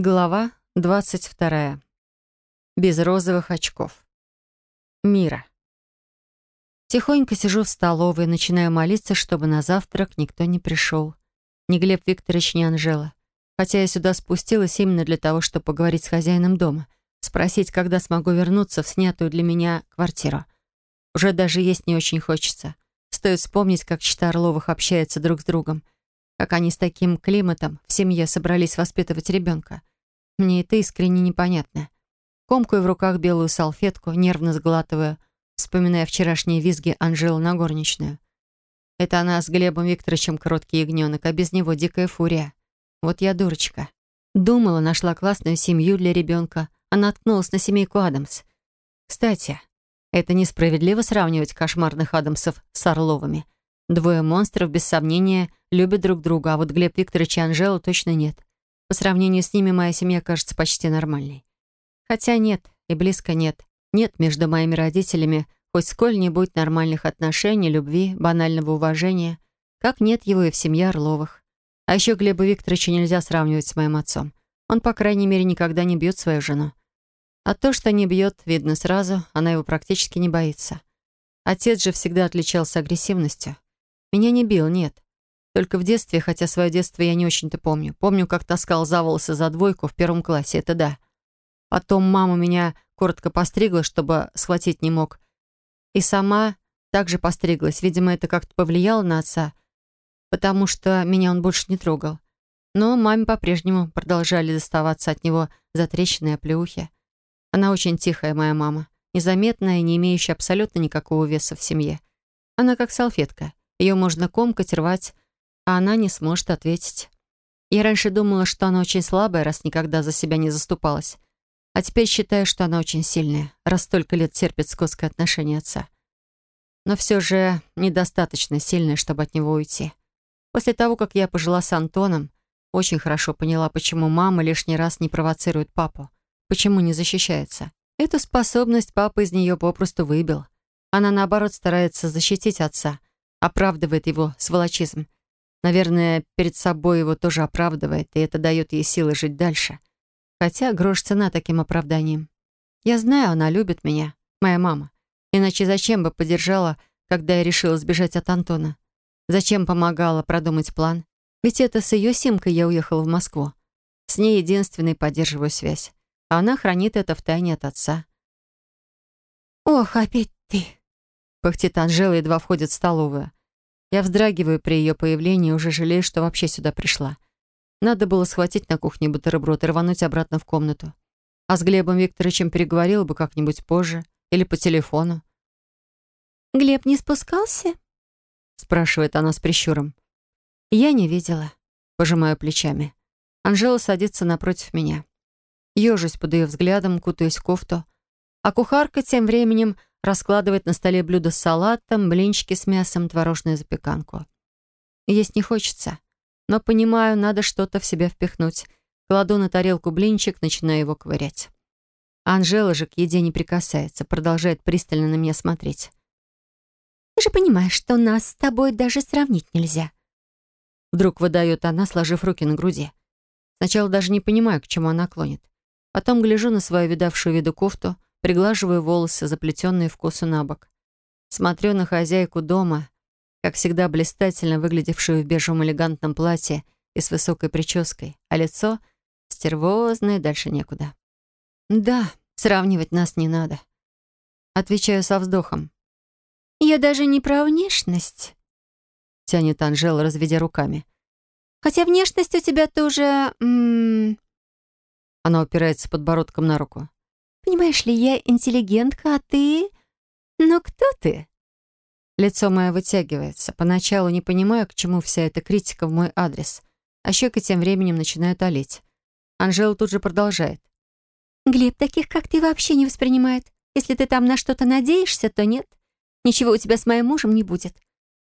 Глава 22. Без розовых очков. Мира. Тихонько сижу в столовой начинаю молиться, чтобы на завтрак никто не пришел. Ни Глеб Викторович, ни Анжела. Хотя я сюда спустилась именно для того, чтобы поговорить с хозяином дома, спросить, когда смогу вернуться в снятую для меня квартиру. Уже даже есть не очень хочется. Стоит вспомнить, как чита Орловых общается друг с другом — как они с таким климатом в семье собрались воспитывать ребенка. Мне это искренне непонятно. Комкую в руках белую салфетку, нервно сглатывая, вспоминая вчерашние визги Анжелы на. Это она с Глебом Викторовичем кроткий ягненок, а без него дикая фурия. Вот я дурочка. Думала, нашла классную семью для ребенка, а наткнулась на семейку Адамс. Кстати, это несправедливо сравнивать кошмарных Адамсов с Орловыми. Двое монстров, без сомнения, любят друг друга, а вот Глеб Викторович и Анжела точно нет. По сравнению с ними моя семья кажется почти нормальной. Хотя нет, и близко нет. Нет между моими родителями хоть сколь-нибудь нормальных отношений, любви, банального уважения, как нет его и в семье Орловых. А еще Глеба Викторовича нельзя сравнивать с моим отцом. Он, по крайней мере, никогда не бьет свою жену. А то, что не бьет, видно сразу, она его практически не боится. Отец же всегда отличался агрессивностью. Меня не бил, нет. Только в детстве, хотя свое детство я не очень-то помню. Помню, как таскал за волосы за двойку в первом классе, это да. Потом мама меня коротко постригла, чтобы схватить не мог. И сама также постриглась. Видимо, это как-то повлияло на отца, потому что меня он больше не трогал. Но маме по-прежнему продолжали доставаться от него затрещины и оплеухи. Она очень тихая, моя мама. Незаметная не имеющая абсолютно никакого веса в семье. Она как салфетка. Ее можно комкать, рвать, а она не сможет ответить. Я раньше думала, что она очень слабая, раз никогда за себя не заступалась. А теперь считаю, что она очень сильная, раз столько лет терпит скотское отношение отца. Но все же недостаточно сильная, чтобы от него уйти. После того, как я пожила с Антоном, очень хорошо поняла, почему мама лишний раз не провоцирует папу, почему не защищается. Эту способность папа из нее попросту выбил. Она, наоборот, старается защитить отца, оправдывает его сволочизм, Наверное, перед собой его тоже оправдывает, и это дает ей силы жить дальше. Хотя грош цена таким оправданием. Я знаю, она любит меня, моя мама. Иначе зачем бы поддержала, когда я решила сбежать от Антона? Зачем помогала продумать план? Ведь это с ее симкой я уехала в Москву. С ней единственной поддерживаю связь. А она хранит это в тайне от отца. «Ох, опять ты!» Пыхтит Анжела, едва входит в столовую. Я вздрагиваю при ее появлении и уже жалею, что вообще сюда пришла. Надо было схватить на кухне бутерброд и рвануть обратно в комнату. А с Глебом Викторовичем переговорила бы как-нибудь позже или по телефону. «Глеб не спускался?» спрашивает она с прищуром. Я не видела. Пожимаю плечами. Анжела садится напротив меня. Ёжусь под ее взглядом, кутаюсь в кофту. А кухарка тем временем раскладывает на столе блюдо с салатом, блинчики с мясом, творожную запеканку. Есть не хочется, но понимаю, надо что-то в себя впихнуть. Кладу на тарелку блинчик, начинаю его ковырять. Анжела же к еде не прикасается, продолжает пристально на меня смотреть. «Ты же понимаешь, что нас с тобой даже сравнить нельзя». Вдруг выдает она, сложив руки на груди. Сначала даже не понимаю, к чему она клонит. Потом гляжу на свою видавшую виду кофту — Приглаживаю волосы, заплетенные в косу на бок. Смотрю на хозяйку дома, как всегда блистательно выглядевшую в бежевом элегантном платье и с высокой прической, а лицо стервозное, дальше некуда. Да, сравнивать нас не надо. Отвечаю со вздохом. «Я даже не про внешность», — тянет Анжела, разведя руками. «Хотя внешность у тебя тоже...» Она упирается подбородком на руку. Понимаешь ли, я интеллигентка, а ты... Ну кто ты?» Лицо мое вытягивается. Поначалу не понимаю, к чему вся эта критика в мой адрес. А щеки тем временем начинают олеть. Анжела тут же продолжает. «Глеб таких, как ты, вообще не воспринимает. Если ты там на что-то надеешься, то нет. Ничего у тебя с моим мужем не будет.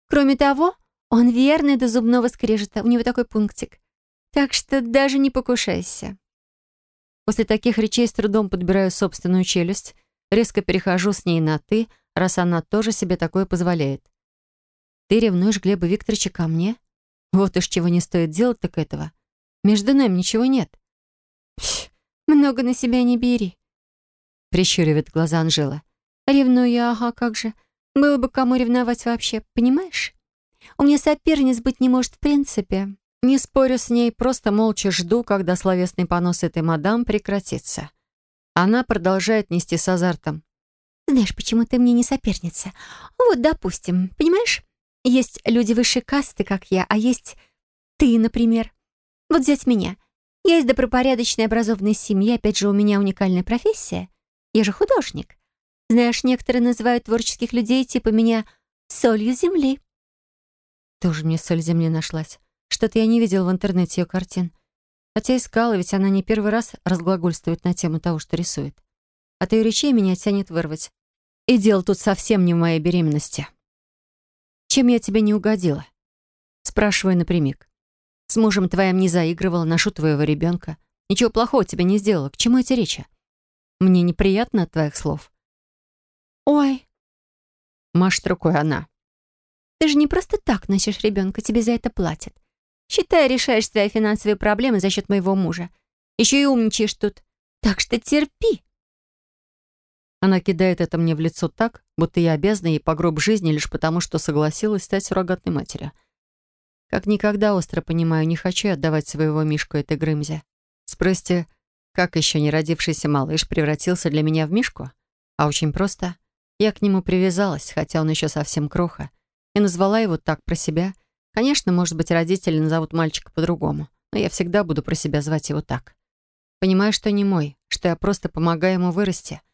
Кроме того, он верный до зубного скрежета. У него такой пунктик. Так что даже не покушайся». После таких речей с трудом подбираю собственную челюсть, резко перехожу с ней на «ты», раз она тоже себе такое позволяет. «Ты ревнуешь Глеба Викторовича ко мне? Вот уж чего не стоит делать, так этого. Между нами ничего нет». Много на себя не бери. Прищуривает глаза Анжела. Ревную, ага, как же. Было бы кому ревновать вообще, понимаешь? У меня соперниц быть не может в принципе. Не спорю с ней, просто молча жду, когда словесный понос этой мадам прекратится. Она продолжает нести с азартом. Знаешь, почему ты мне не соперница? Вот, допустим, понимаешь? Есть люди высшей касты, как я, а есть ты, например. Вот взять меня. Я из добропорядочной образованной семьи, опять же, у меня уникальная профессия. Я же художник. Знаешь, некоторые называют творческих людей типа меня солью земли. Тоже мне соль земли нашлась. Что-то я не видел в интернете ее картин. Хотя искала, ведь она не первый раз разглагольствует на тему того, что рисует. От ее речей меня тянет вырвать. И дело тут совсем не в моей беременности. Чем я тебе не угодила? Спрашиваю напрямик. С мужем твоим не заигрывала, ношу твоего ребенка. Ничего плохого тебе не сделала. К чему эти речи? Мне неприятно от твоих слов. Ой. Машет рукой она. Ты же не просто так носишь ребенка, тебе за это платят. Считай, решаешь свои финансовые проблемы за счет моего мужа. Еще и умничаешь тут. Так что терпи. Она кидает это мне в лицо так, будто я обязана ей по гроб жизни лишь потому, что согласилась стать суррогатной матерью. Как никогда остро понимаю, не хочу отдавать своего Мишку этой Грымзе. Спросите, как еще не родившийся малыш превратился для меня в Мишку? А очень просто. Я к нему привязалась, хотя он еще совсем кроха, и назвала его так про себя. Конечно, может быть, родители назовут мальчика по-другому, но я всегда буду про себя звать его так. Понимаю, что не мой, что я просто помогаю ему вырасти —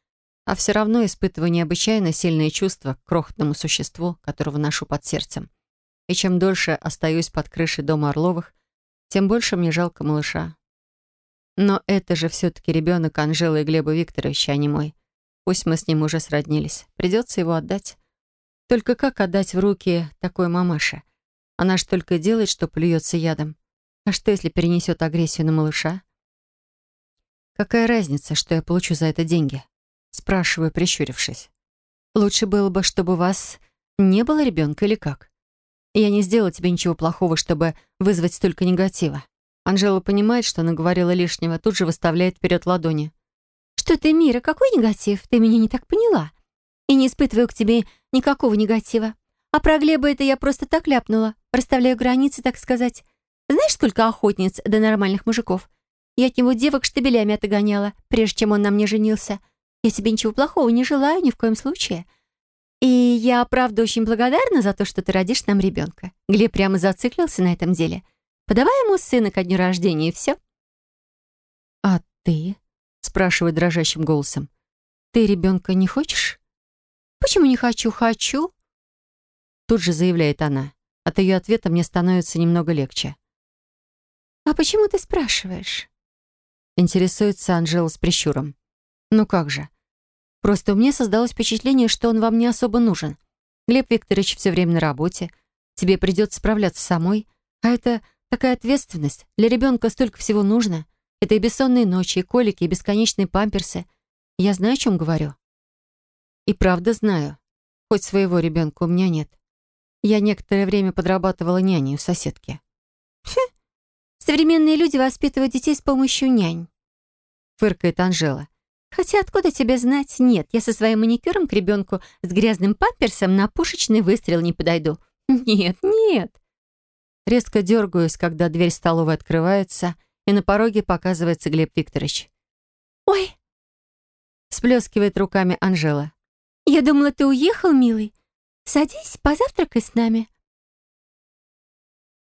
а все равно испытываю необычайно сильные чувства к крохотному существу, которого ношу под сердцем. И чем дольше остаюсь под крышей дома Орловых, тем больше мне жалко малыша. Но это же все-таки ребенок Анжелы и Глеба Викторовича, а не мой. Пусть мы с ним уже сроднились. Придется его отдать. Только как отдать в руки такой мамаше? Она ж только делает, что плюется ядом. А что, если перенесет агрессию на малыша? Какая разница, что я получу за это деньги? Спрашиваю, прищурившись. «Лучше было бы, чтобы у вас не было ребенка или как? Я не сделала тебе ничего плохого, чтобы вызвать столько негатива». Анжела понимает, что наговорила лишнего, тут же выставляет вперед ладони. «Что ты, Мира, какой негатив? Ты меня не так поняла. И не испытываю к тебе никакого негатива. А про Глеба это я просто так ляпнула. Расставляю границы, так сказать. Знаешь, сколько охотниц до нормальных мужиков? Я от него девок штабелями отогоняла, прежде чем он на мне женился. Я тебе ничего плохого не желаю ни в коем случае. И я, правда, очень благодарна за то, что ты родишь нам ребенка. Глеб прямо зациклился на этом деле. Подавай ему сына ко дню рождения, и все. «А ты?» — спрашивает дрожащим голосом. «Ты ребенка не хочешь?» «Почему не хочу? Хочу!» Тут же заявляет она. От ее ответа мне становится немного легче. «А почему ты спрашиваешь?» Интересуется Анжела с прищуром. Ну как же. Просто у меня создалось впечатление, что он вам не особо нужен. Глеб Викторович все время на работе. Тебе придется справляться самой. А это такая ответственность. Для ребенка столько всего нужно. Это и бессонные ночи, и колики, и бесконечные памперсы. Я знаю, о чем говорю. И правда знаю. Хоть своего ребенка у меня нет. Я некоторое время подрабатывала няней у соседки. Фу, современные люди воспитывают детей с помощью нянь. Фыркает Анжела. Хотя откуда тебе знать? Нет, я со своим маникюром к ребенку с грязным памперсом на пушечный выстрел не подойду. Нет, нет. Резко дергаюсь, когда дверь столовой открывается, и на пороге показывается Глеб Викторович. «Ой!» Сплескивает руками Анжела. «Я думала, ты уехал, милый. Садись, позавтракай с нами.